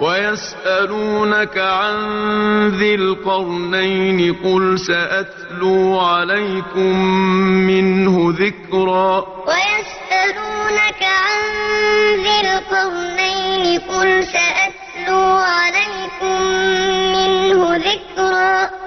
وَيَسْأَلُونَكَ عَن ذِي الْقَرْنَيْنِ ۖ قُلْ سَأَتْلُو عَلَيْكُم مِّنْهُ ذِكْرًا. وَيَسْأَلُونَكَ عَن ذِي الْقَرْنَيْنِ ۖ قُلْ سَأَتْلُو